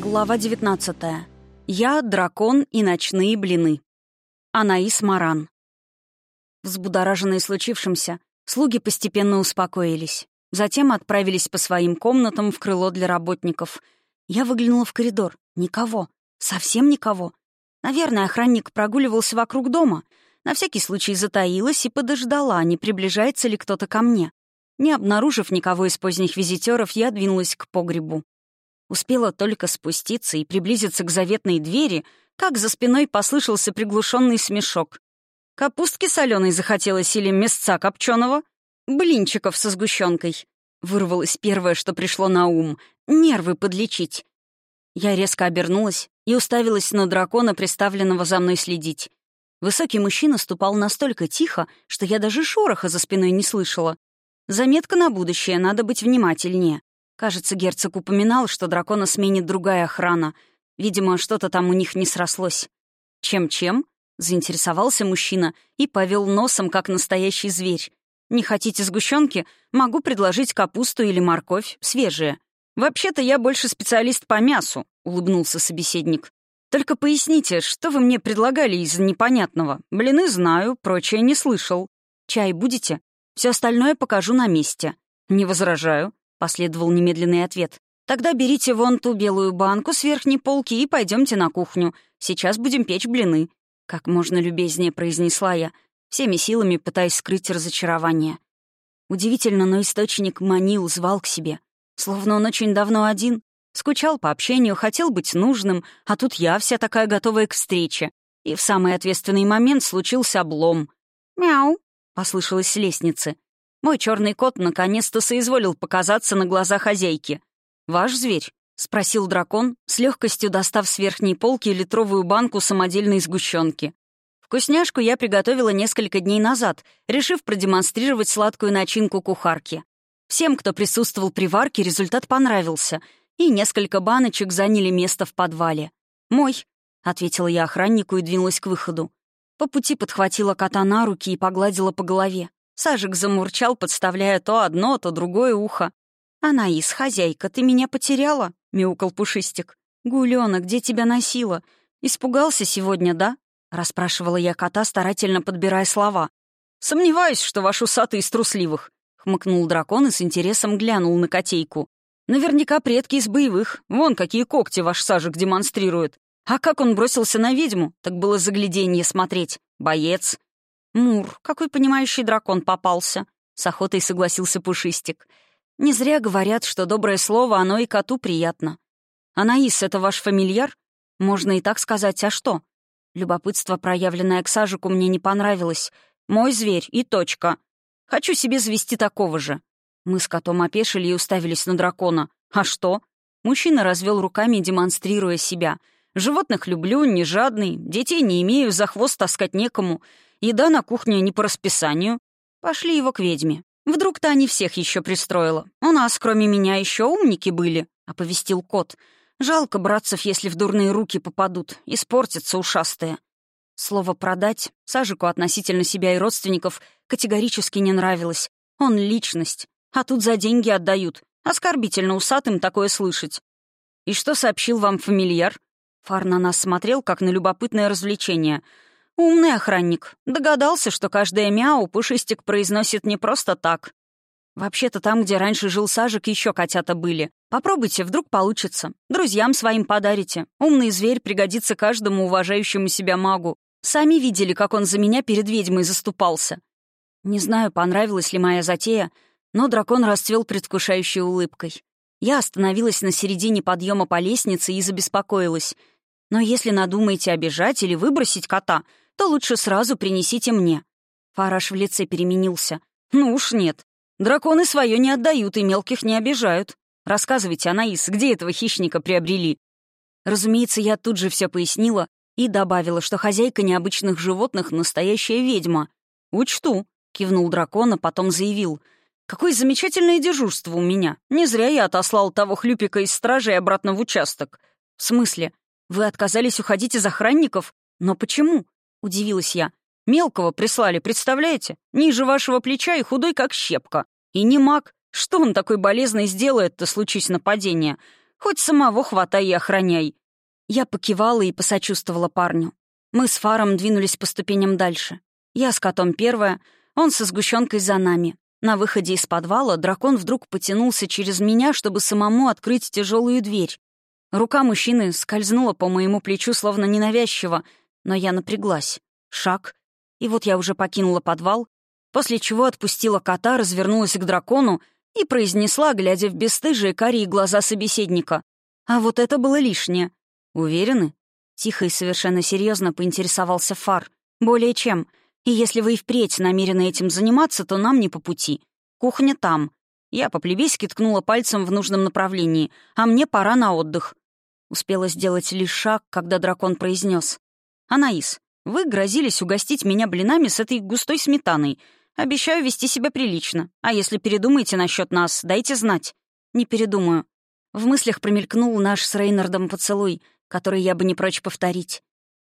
Глава 19. Я, дракон и ночные блины. Анаис Маран. Взбудораженные случившимся, слуги постепенно успокоились. Затем отправились по своим комнатам в крыло для работников. Я выглянула в коридор. Никого. Совсем никого. Наверное, охранник прогуливался вокруг дома. На всякий случай затаилась и подождала, не приближается ли кто-то ко мне. Не обнаружив никого из поздних визитеров, я двинулась к погребу. Успела только спуститься и приблизиться к заветной двери, как за спиной послышался приглушенный смешок. Капустки соленой захотелось или мясца копченого? Блинчиков со сгущенкой. Вырвалось первое, что пришло на ум. Нервы подлечить. Я резко обернулась и уставилась на дракона, приставленного за мной следить. Высокий мужчина ступал настолько тихо, что я даже шороха за спиной не слышала. Заметка на будущее, надо быть внимательнее. Кажется, герцог упоминал, что дракона сменит другая охрана. Видимо, что-то там у них не срослось. «Чем-чем?» — заинтересовался мужчина и повел носом, как настоящий зверь. «Не хотите сгущенки? Могу предложить капусту или морковь, свежие. Вообще-то я больше специалист по мясу», — улыбнулся собеседник. «Только поясните, что вы мне предлагали из непонятного? Блины знаю, прочее не слышал. Чай будете? Все остальное покажу на месте». «Не возражаю», — последовал немедленный ответ. «Тогда берите вон ту белую банку с верхней полки и пойдемте на кухню. Сейчас будем печь блины». Как можно любезнее произнесла я, всеми силами пытаясь скрыть разочарование. Удивительно, но источник манил, звал к себе. Словно он очень давно один. Скучал по общению, хотел быть нужным, а тут я вся такая готовая к встрече. И в самый ответственный момент случился облом. «Мяу», — послышалось с лестницы. Мой черный кот наконец-то соизволил показаться на глаза хозяйки. «Ваш зверь?» — спросил дракон, с легкостью достав с верхней полки литровую банку самодельной сгущенки. Вкусняшку я приготовила несколько дней назад, решив продемонстрировать сладкую начинку кухарки. Всем, кто присутствовал при варке, результат понравился, и несколько баночек заняли место в подвале. «Мой», — ответила я охраннику и двинулась к выходу. По пути подхватила кота на руки и погладила по голове. Сажик замурчал, подставляя то одно, то другое ухо. «Анаис, хозяйка, ты меня потеряла?» — мяукал Пушистик. «Гулёна, где тебя носила? Испугался сегодня, да?» — расспрашивала я кота, старательно подбирая слова. «Сомневаюсь, что ваш усатый из трусливых», — хмыкнул дракон и с интересом глянул на котейку. «Наверняка предки из боевых. Вон какие когти ваш Сажик демонстрирует. А как он бросился на ведьму, так было загляденье смотреть. Боец. «Мур, какой понимающий дракон попался!» — с охотой согласился Пушистик. «Не зря говорят, что доброе слово, оно и коту приятно. Анаис — это ваш фамильяр? Можно и так сказать, а что?» Любопытство, проявленное к Сажику, мне не понравилось. «Мой зверь и точка. Хочу себе завести такого же». Мы с котом опешили и уставились на дракона. «А что?» Мужчина развел руками, демонстрируя себя. «Животных люблю, не жадный, детей не имею, за хвост таскать некому». Еда на кухне не по расписанию. Пошли его к ведьме. Вдруг-то они всех еще пристроила. У нас, кроме меня, еще умники были, — оповестил кот. Жалко братцев, если в дурные руки попадут. Испортятся ушастые. Слово «продать» Сажику относительно себя и родственников категорически не нравилось. Он — личность. А тут за деньги отдают. Оскорбительно усатым такое слышать. «И что сообщил вам фамильяр?» Фар на нас смотрел, как на любопытное развлечение — Умный охранник. Догадался, что каждое мяу Пушистик произносит не просто так. Вообще-то там, где раньше жил Сажик, еще котята были. Попробуйте, вдруг получится. Друзьям своим подарите. Умный зверь пригодится каждому уважающему себя магу. Сами видели, как он за меня перед ведьмой заступался. Не знаю, понравилась ли моя затея, но дракон расцвел предвкушающей улыбкой. Я остановилась на середине подъема по лестнице и забеспокоилась. Но если надумаете обижать или выбросить кота — то лучше сразу принесите мне». Фараш в лице переменился. «Ну уж нет. Драконы свое не отдают и мелких не обижают. Рассказывайте, Анаис, где этого хищника приобрели?» Разумеется, я тут же все пояснила и добавила, что хозяйка необычных животных — настоящая ведьма. «Учту», — кивнул дракон, а потом заявил. «Какое замечательное дежурство у меня. Не зря я отослал того хлюпика из стражи обратно в участок. В смысле? Вы отказались уходить из охранников? Но почему? — удивилась я. «Мелкого прислали, представляете? Ниже вашего плеча и худой, как щепка. И не маг. Что он такой болезный сделает-то, случись нападение? Хоть самого хватай и охраняй». Я покивала и посочувствовала парню. Мы с Фаром двинулись по ступеням дальше. Я с котом первая, он со сгущенкой за нами. На выходе из подвала дракон вдруг потянулся через меня, чтобы самому открыть тяжелую дверь. Рука мужчины скользнула по моему плечу, словно ненавязчиво, но я напряглась. Шаг, и вот я уже покинула подвал, после чего отпустила кота, развернулась к дракону и произнесла, глядя в бесстыжие карие глаза собеседника. А вот это было лишнее. «Уверены?» Тихо и совершенно серьезно поинтересовался Фар. «Более чем. И если вы и впредь намерены этим заниматься, то нам не по пути. Кухня там». Я по-плебейски ткнула пальцем в нужном направлении, а мне пора на отдых. Успела сделать лишь шаг, когда дракон произнес: «Анаис, вы грозились угостить меня блинами с этой густой сметаной. Обещаю вести себя прилично. А если передумаете насчет нас, дайте знать». «Не передумаю». В мыслях промелькнул наш с Рейнардом поцелуй, который я бы не прочь повторить.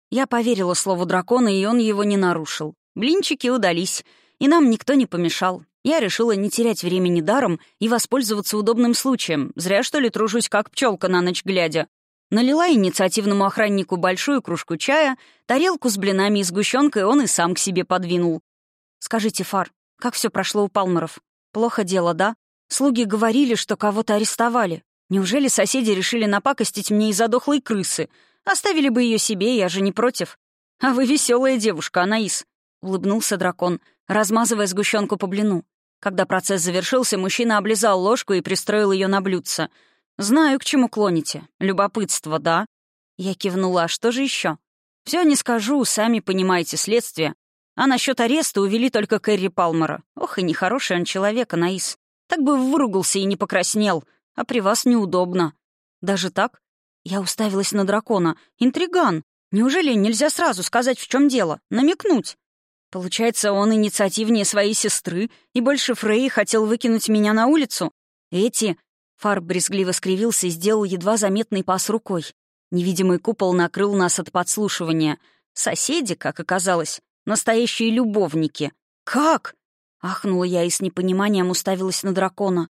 Я поверила слову дракона, и он его не нарушил. Блинчики удались, и нам никто не помешал. Я решила не терять времени даром и воспользоваться удобным случаем. Зря, что ли, тружусь, как пчелка на ночь глядя. Налила инициативному охраннику большую кружку чая, тарелку с блинами и сгущенкой он и сам к себе подвинул. «Скажите, Фар, как все прошло у Палмеров? Плохо дело, да? Слуги говорили, что кого-то арестовали. Неужели соседи решили напакостить мне из-за дохлой крысы? Оставили бы ее себе, я же не против. А вы веселая девушка, Анаис», — улыбнулся дракон, размазывая сгущенку по блину. Когда процесс завершился, мужчина облизал ложку и пристроил ее на блюдце. «Знаю, к чему клоните. Любопытство, да?» Я кивнула. «А что же еще? Все не скажу, сами понимаете следствие. А насчет ареста увели только Кэрри Палмера. Ох, и нехороший он человек, Анаис. Так бы выругался и не покраснел. А при вас неудобно. Даже так? Я уставилась на дракона. Интриган. Неужели нельзя сразу сказать, в чем дело? Намекнуть? Получается, он инициативнее своей сестры, и больше Фрей хотел выкинуть меня на улицу? Эти... Фар брезгливо скривился и сделал едва заметный пас рукой. Невидимый купол накрыл нас от подслушивания. Соседи, как оказалось, Настоящие любовники. Как? Ахнула я и с непониманием уставилась на дракона.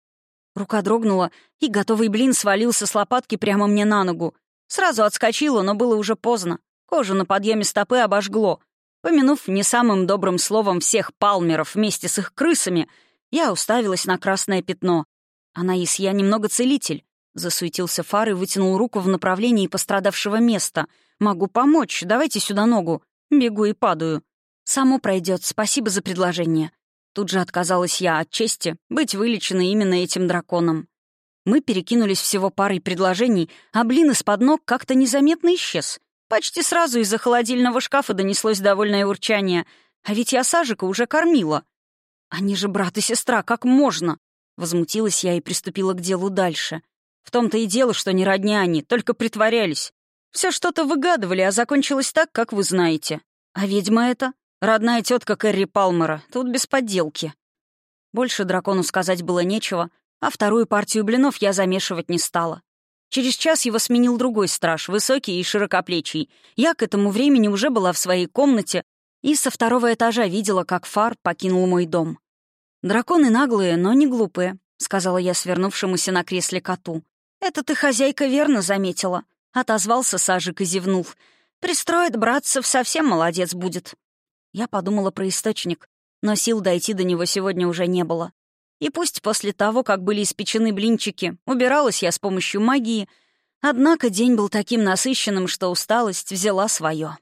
Рука дрогнула, и готовый блин свалился с лопатки прямо мне на ногу. Сразу отскочила, но было уже поздно. Кожу на подъеме стопы обожгло. Помянув не самым добрым словом всех палмеров вместе с их крысами, я уставилась на красное пятно. «Анаис, я немного целитель», — засуетился Фар и вытянул руку в направлении пострадавшего места. «Могу помочь, давайте сюда ногу». Бегу и падаю. «Само пройдет, спасибо за предложение». Тут же отказалась я от чести быть вылеченной именно этим драконом. Мы перекинулись всего парой предложений, а блин из-под ног как-то незаметно исчез. Почти сразу из-за холодильного шкафа донеслось довольное урчание. А ведь я Сажика уже кормила. «Они же брат и сестра, как можно?» Возмутилась я и приступила к делу дальше. В том-то и дело, что не родня они, только притворялись. Все что-то выгадывали, а закончилось так, как вы знаете. А ведьма это? Родная тетка Кэрри Палмера. Тут без подделки. Больше дракону сказать было нечего, а вторую партию блинов я замешивать не стала. Через час его сменил другой страж, высокий и широкоплечий. Я к этому времени уже была в своей комнате и со второго этажа видела, как фар покинул мой дом. «Драконы наглые, но не глупые», — сказала я свернувшемуся на кресле коту. «Это ты, хозяйка, верно заметила», — отозвался Сажик и зевнул. «Пристроит братцев, совсем молодец будет». Я подумала про источник, но сил дойти до него сегодня уже не было. И пусть после того, как были испечены блинчики, убиралась я с помощью магии, однако день был таким насыщенным, что усталость взяла свое.